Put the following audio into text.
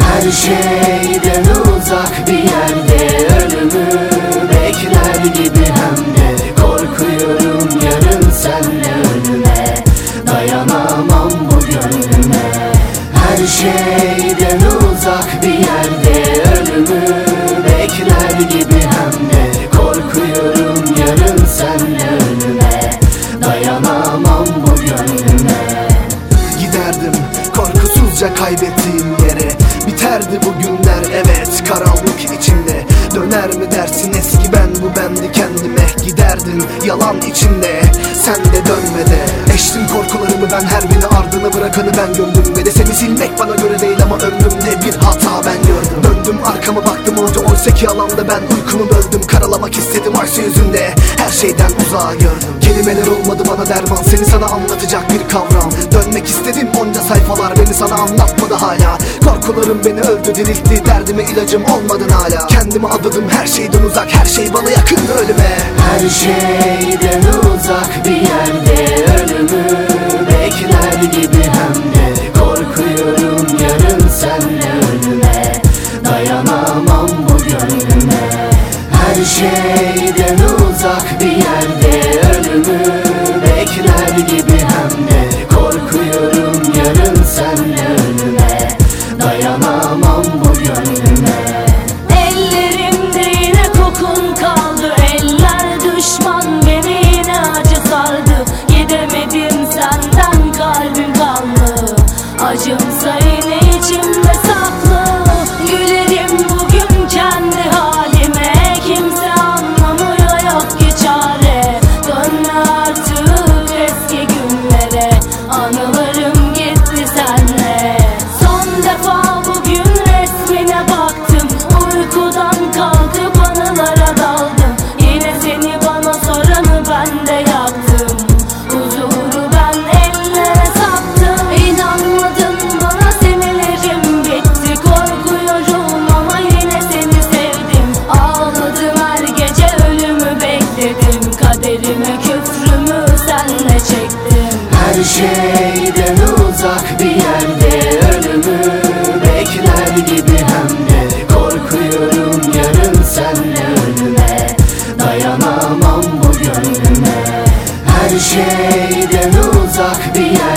Her şeyden uzak bir yerde kaybettiğim yere. Biterdi bu günler evet karanlık içinde. Döner mi dersin eski ben bu bendi kendime? Giderdim yalan içinde. Sen de dönmede Eştim korkularımı ben her birini ardını bırakanı ben gömdüm. Ve de seni silmek bana göre değil ama ömrümde bir hata ben gördüm. Döndüm arkama baktım orada oysa ki alanda ben uykumu böldüm Karalamak istedim arşı yüzünde. Her şeyden uzağa gördüm. Kelimeler olmadı bana derman seni sana anlatacak bir kavram. Dönmek istedim onca sayfalar beni sana anlatmadı hala. Korkularım beni öldü diriltti derdime ilacım olmadın hala. Kendimi adadım her şeyden uzak her şey bana yakın ölüme. Her şeyden uzak bir yerde şeyden uzak bir yerde Ölümü bekler gibi hem de Korkuyorum yarın senle ölüme şeyden uzak bir yerde Ölümü bekler gibi hem de Korkuyorum yarın senle ölüme. Dayanamam bu gönlüme. Her şeyden uzak bir yerde